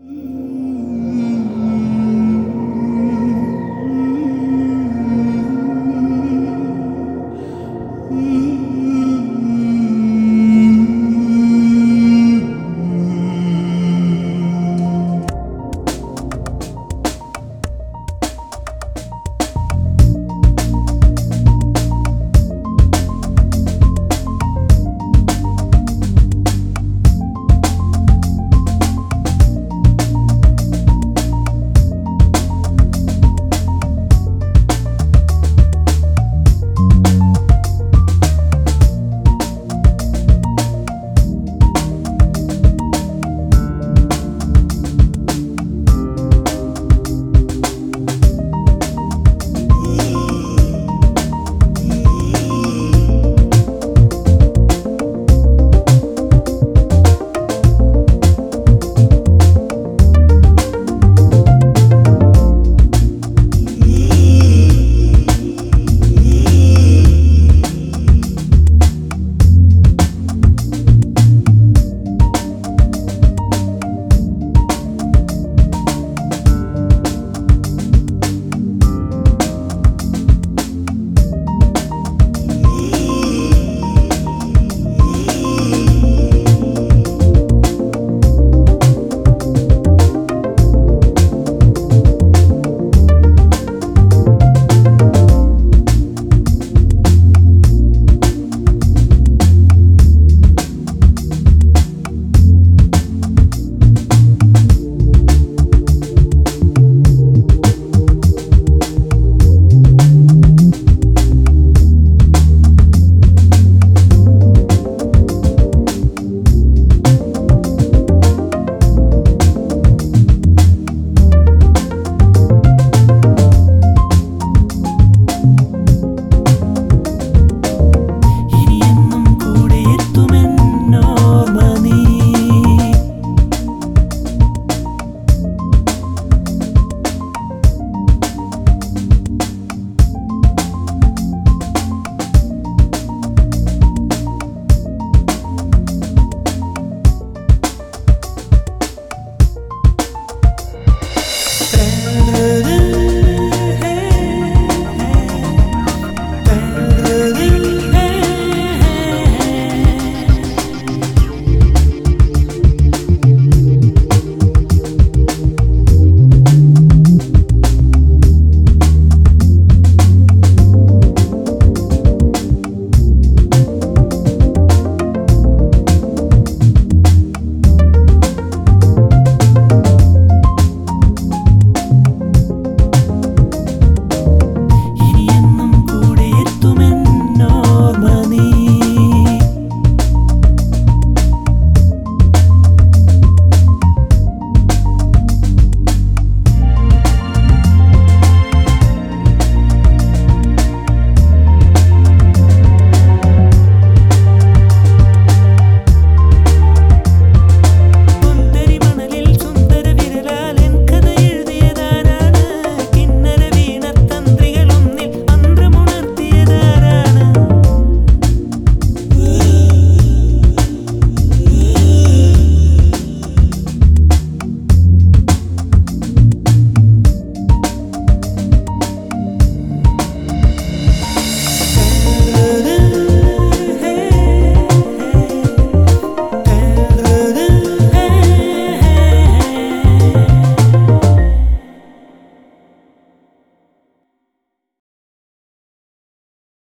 Mm-hmm.